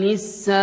لِّلسَّائِلِينَ